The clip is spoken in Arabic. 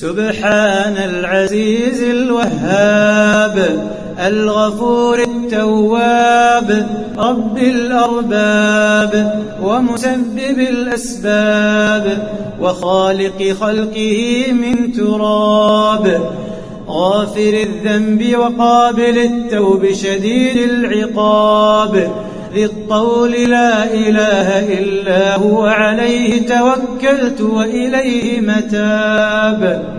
سبحان العزيز الوهاب الغفور التواب رب الأرباب ومسبب الأسباب وخالق خلقه من تراب. غافر الذنب وقابل التوب شديد العقاب. ذي الطول لا إله إلا هو عليه توكلت وإليه متاب.